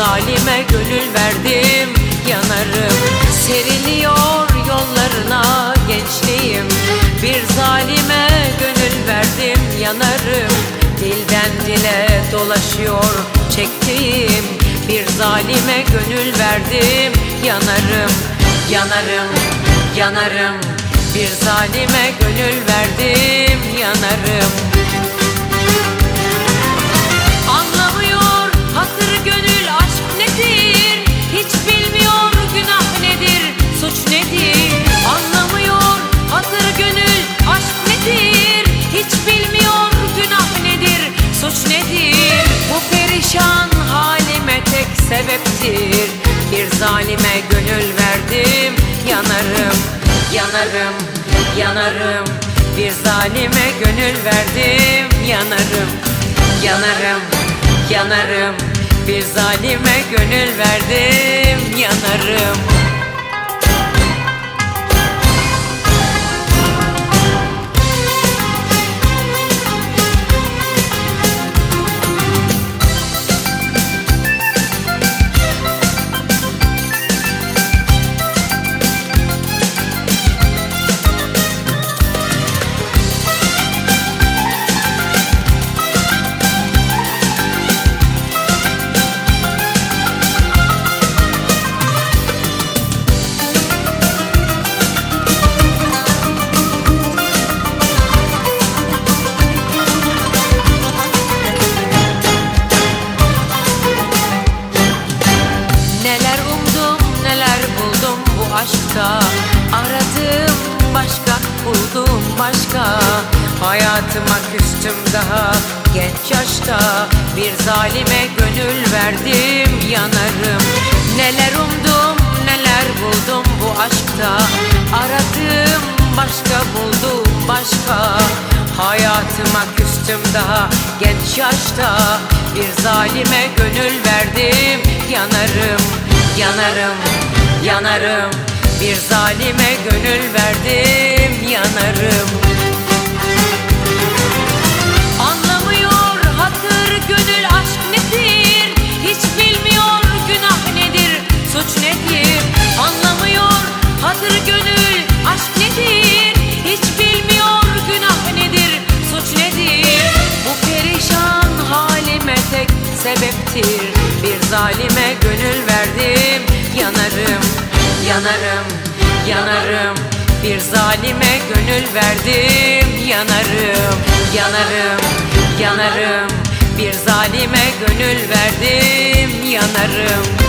zalime gönül verdim. Yanarım Seriliyor yollarına gençliğim. Bir zalime gönül verdim yanarım. Dilden dile dolaşıyor çektiğim. Bir zalime gönül verdim yanarım. Yanarım, yanarım. Bir zalime gönül verdim yanarım sebeptir. Bir zalime gönül verdim. Yanarım Yanarım yanarım. Bir zalime gönül verdim. Yanarım Yanarım, yanarım. Bir zalime gönül verdim. Yanarım buldum başka Hayatıma küstüm daha. Genç yaşta Bir zalime gönül verdim yanarım. Neler umdum neler buldum bu aşkta. Aradım başka buldum başka. Hayatıma küstüm daha. Genç yaşta Bir zalime gönül verdim yanarım. Yanarım, yanarım Bir zalime gönül verdim yanarım Yanarım, yanarım. Bir zalime gönül verdim yanarım Yanarım, yanarım. Bir zalime gönül verdim yanarım